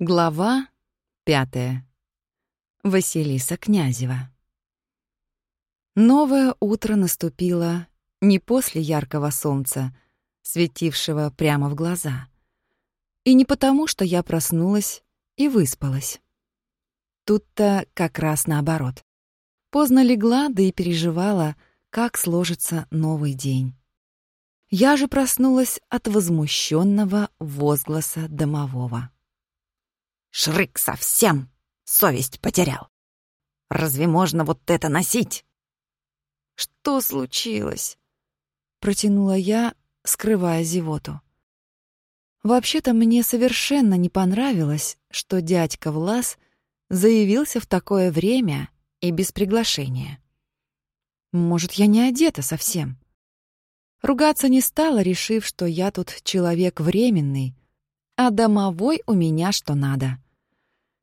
Глава пятая. Василиса Князева. Новое утро наступило не после яркого солнца, светившего прямо в глаза, и не потому, что я проснулась и выспалась. Тут-то как раз наоборот. Поздно легла, да и переживала, как сложится новый день. Я же проснулась от возмущенного возгласа домового. Шрык совсем совесть потерял. Разве можно вот это носить? Что случилось? Протянула я, скрывая зевоту. Вообще-то мне совершенно не понравилось, что дядька Влас заявился в такое время и без приглашения. Может, я не одета совсем? Ругаться не стала, решив, что я тут человек временный, а домовой у меня что надо.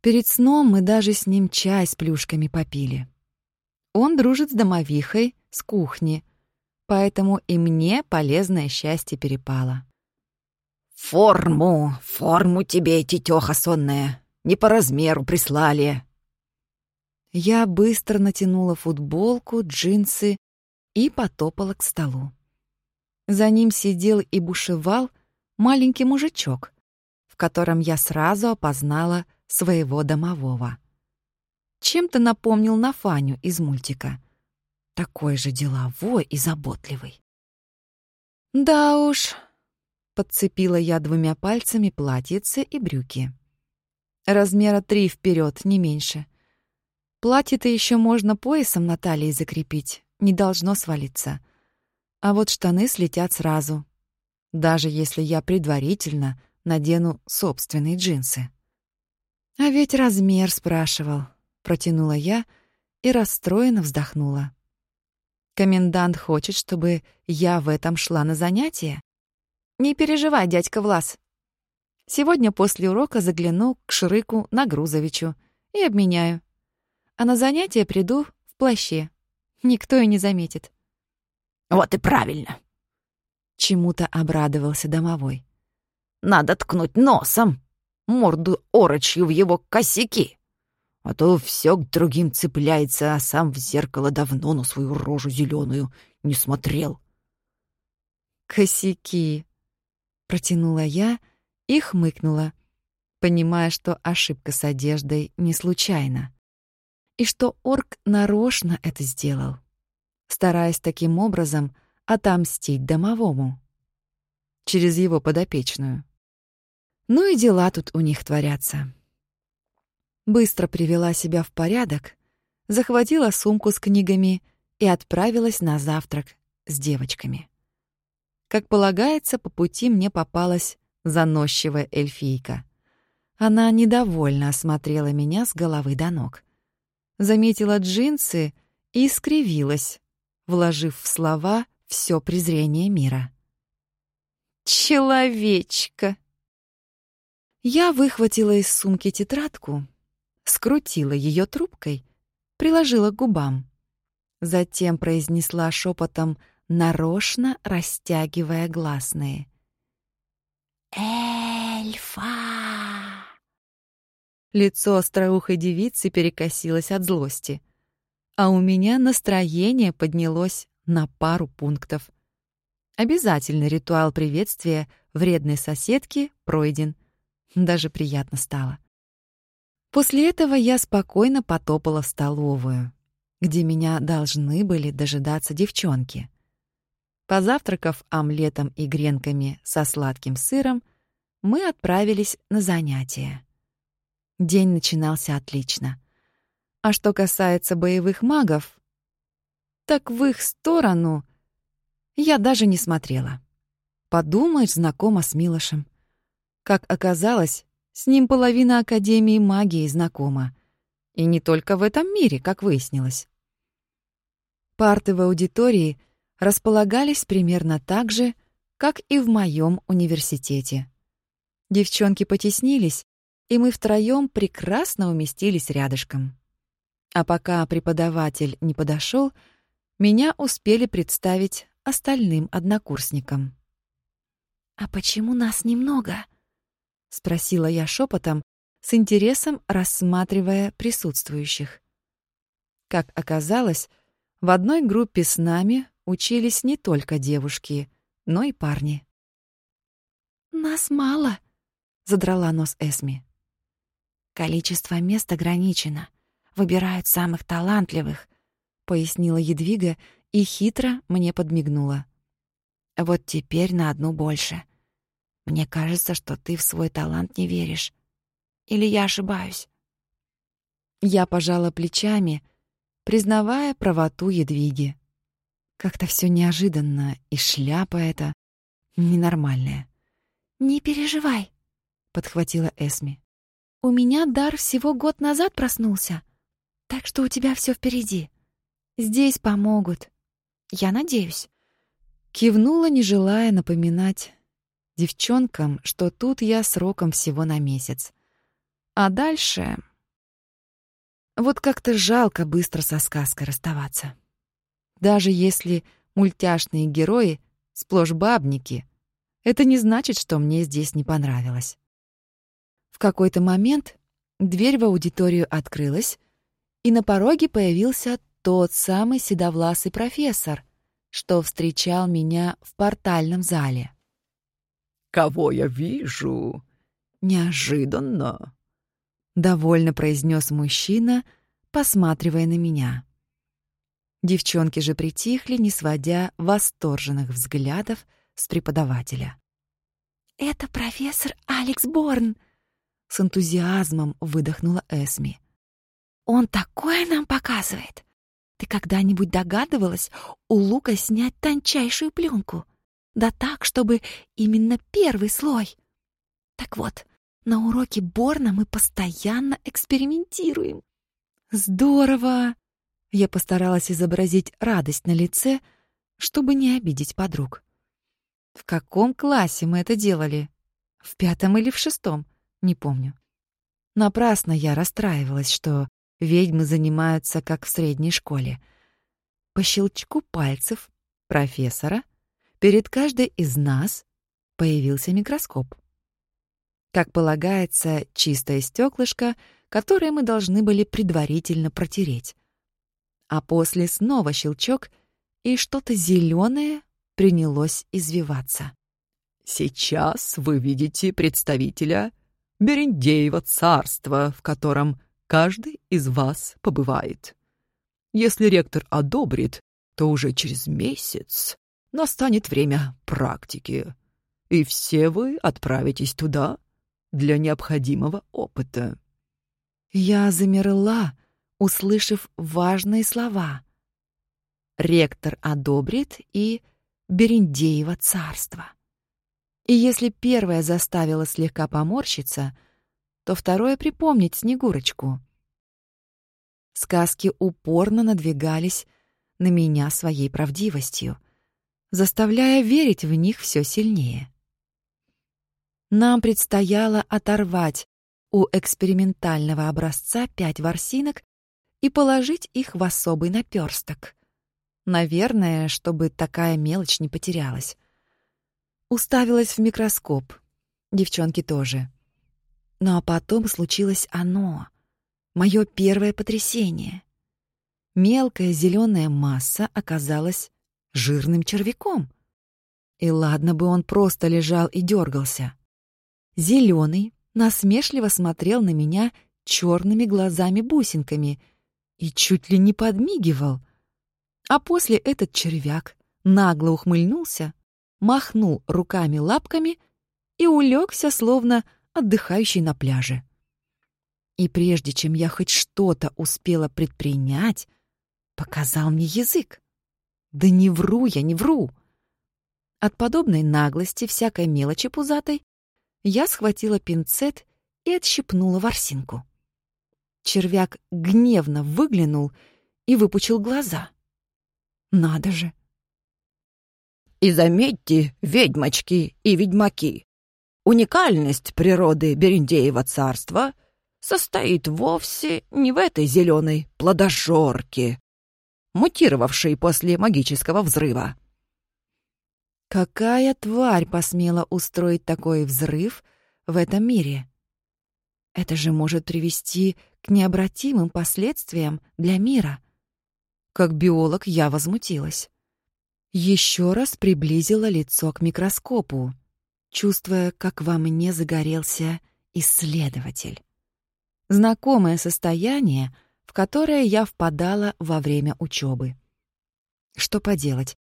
Перед сном мы даже с ним чай с плюшками попили. Он дружит с домовихой с кухни, поэтому и мне полезное счастье перепало. «Форму, форму тебе, тетёха сонная, не по размеру прислали». Я быстро натянула футболку, джинсы и потопала к столу. За ним сидел и бушевал маленький мужичок, в котором я сразу опознала своего домового. Чем-то напомнил на Фаню из мультика. Такой же деловой и заботливый. «Да уж», — подцепила я двумя пальцами платьице и брюки. Размера три вперед, не меньше. Платье-то еще можно поясом на талии закрепить, не должно свалиться. А вот штаны слетят сразу, даже если я предварительно надену собственные джинсы. «А ведь размер спрашивал», — протянула я и расстроенно вздохнула. «Комендант хочет, чтобы я в этом шла на занятия? Не переживай, дядька Влас. Сегодня после урока загляну к Шрыку на Грузовичу и обменяю. А на занятия приду в плаще. Никто и не заметит». «Вот и правильно!» Чему-то обрадовался домовой. Надо ткнуть носом, морду орочью в его косяки. А то все к другим цепляется, а сам в зеркало давно на свою рожу зеленую не смотрел. «Косяки!» — протянула я и хмыкнула, понимая, что ошибка с одеждой не случайна. И что орк нарочно это сделал, стараясь таким образом отомстить домовому через его подопечную. Ну и дела тут у них творятся. Быстро привела себя в порядок, захватила сумку с книгами и отправилась на завтрак с девочками. Как полагается, по пути мне попалась заносчивая эльфийка. Она недовольно осмотрела меня с головы до ног. Заметила джинсы и скривилась, вложив в слова все презрение мира. «Человечка!» Я выхватила из сумки тетрадку, скрутила ее трубкой, приложила к губам. Затем произнесла шепотом, нарочно растягивая гласные. «Эльфа!» Лицо остроухой девицы перекосилось от злости, а у меня настроение поднялось на пару пунктов. Обязательный ритуал приветствия вредной соседки пройден — даже приятно стало. После этого я спокойно потопала в столовую, где меня должны были дожидаться девчонки. Позавтракав омлетом и гренками со сладким сыром, мы отправились на занятия. День начинался отлично. А что касается боевых магов, так в их сторону я даже не смотрела. Подумаешь, знакома с Милошем. Как оказалось, с ним половина Академии магии знакома. И не только в этом мире, как выяснилось. Парты в аудитории располагались примерно так же, как и в моем университете. Девчонки потеснились, и мы втроем прекрасно уместились рядышком. А пока преподаватель не подошел, меня успели представить остальным однокурсникам. «А почему нас немного?» — спросила я шепотом, с интересом рассматривая присутствующих. Как оказалось, в одной группе с нами учились не только девушки, но и парни. «Нас мало», — задрала нос Эсми. «Количество мест ограничено. Выбирают самых талантливых», — пояснила Едвига и хитро мне подмигнула. «Вот теперь на одну больше. Мне кажется, что ты в свой талант не веришь. Или я ошибаюсь?» Я пожала плечами, признавая правоту Едвиги. Как-то все неожиданно, и шляпа эта ненормальная. «Не переживай», — подхватила Эсми. «У меня дар всего год назад проснулся, так что у тебя все впереди. Здесь помогут. Я надеюсь». Кивнула, не желая напоминать девчонкам, что тут я сроком всего на месяц. А дальше... Вот как-то жалко быстро со сказкой расставаться. Даже если мультяшные герои сплошь бабники, это не значит, что мне здесь не понравилось. В какой-то момент дверь в аудиторию открылась, и на пороге появился тот самый седовласый профессор, что встречал меня в портальном зале. «Кого я вижу? Неожиданно!» — довольно произнес мужчина, посматривая на меня. Девчонки же притихли, не сводя восторженных взглядов с преподавателя. «Это профессор Алекс Борн!» С энтузиазмом выдохнула Эсми. «Он такое нам показывает! Ты когда-нибудь догадывалась у Лука снять тончайшую пленку? Да так, чтобы именно первый слой. Так вот, на уроке Борна мы постоянно экспериментируем». «Здорово!» Я постаралась изобразить радость на лице, чтобы не обидеть подруг. В каком классе мы это делали? В пятом или в шестом? Не помню. Напрасно я расстраивалась, что ведьмы занимаются как в средней школе. По щелчку пальцев профессора перед каждой из нас появился микроскоп. Как полагается, чистое стеклышко, которое мы должны были предварительно протереть а после снова щелчок, и что-то зеленое принялось извиваться. «Сейчас вы видите представителя Берендеева царства, в котором каждый из вас побывает. Если ректор одобрит, то уже через месяц настанет время практики, и все вы отправитесь туда для необходимого опыта». Я замерла, услышав важные слова. Ректор одобрит и Берендеево царство. И если первое заставило слегка поморщиться, то второе припомнить Снегурочку. Сказки упорно надвигались на меня своей правдивостью, заставляя верить в них все сильнее. Нам предстояло оторвать у экспериментального образца пять ворсинок и положить их в особый наперсток. Наверное, чтобы такая мелочь не потерялась. Уставилась в микроскоп. Девчонки тоже. Ну а потом случилось оно. Мое первое потрясение. Мелкая зеленая масса оказалась жирным червяком. И ладно бы он просто лежал и дергался. Зеленый насмешливо смотрел на меня черными глазами-бусинками — и чуть ли не подмигивал. А после этот червяк нагло ухмыльнулся, махнул руками-лапками и улегся, словно отдыхающий на пляже. И прежде чем я хоть что-то успела предпринять, показал мне язык. Да не вру я, не вру. От подобной наглости, всякой мелочи пузатой, я схватила пинцет и отщипнула ворсинку. Червяк гневно выглянул и выпучил глаза. Надо же! И заметьте, ведьмочки и ведьмаки, уникальность природы Берендеева царства состоит вовсе не в этой зеленой плодожорке, мутировавшей после магического взрыва. Какая тварь посмела устроить такой взрыв в этом мире? Это же может привести к необратимым последствиям для мира. Как биолог я возмутилась. Еще раз приблизила лицо к микроскопу, чувствуя, как во мне загорелся исследователь. Знакомое состояние, в которое я впадала во время учебы. Что поделать,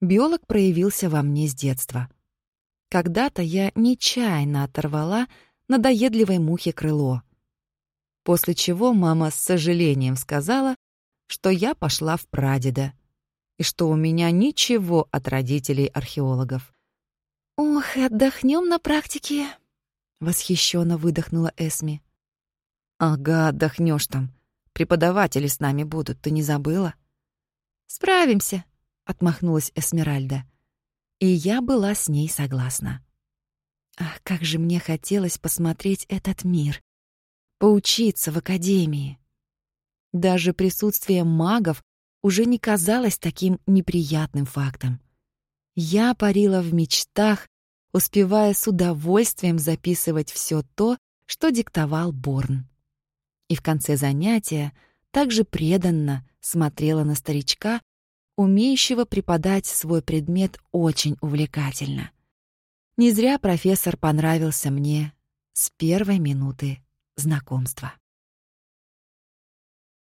биолог проявился во мне с детства. Когда-то я нечаянно оторвала надоедливой мухе крыло, после чего мама с сожалением сказала, что я пошла в прадеда и что у меня ничего от родителей археологов. «Ох, отдохнем на практике!» — восхищенно выдохнула Эсми. «Ага, отдохнешь там. Преподаватели с нами будут, ты не забыла?» «Справимся», — отмахнулась Эсмеральда. И я была с ней согласна. Ах, как же мне хотелось посмотреть этот мир, поучиться в академии. Даже присутствие магов уже не казалось таким неприятным фактом. Я парила в мечтах, успевая с удовольствием записывать все то, что диктовал Борн и в конце занятия также преданно смотрела на старичка, умеющего преподать свой предмет очень увлекательно. Не зря профессор понравился мне с первой минуты знакомства.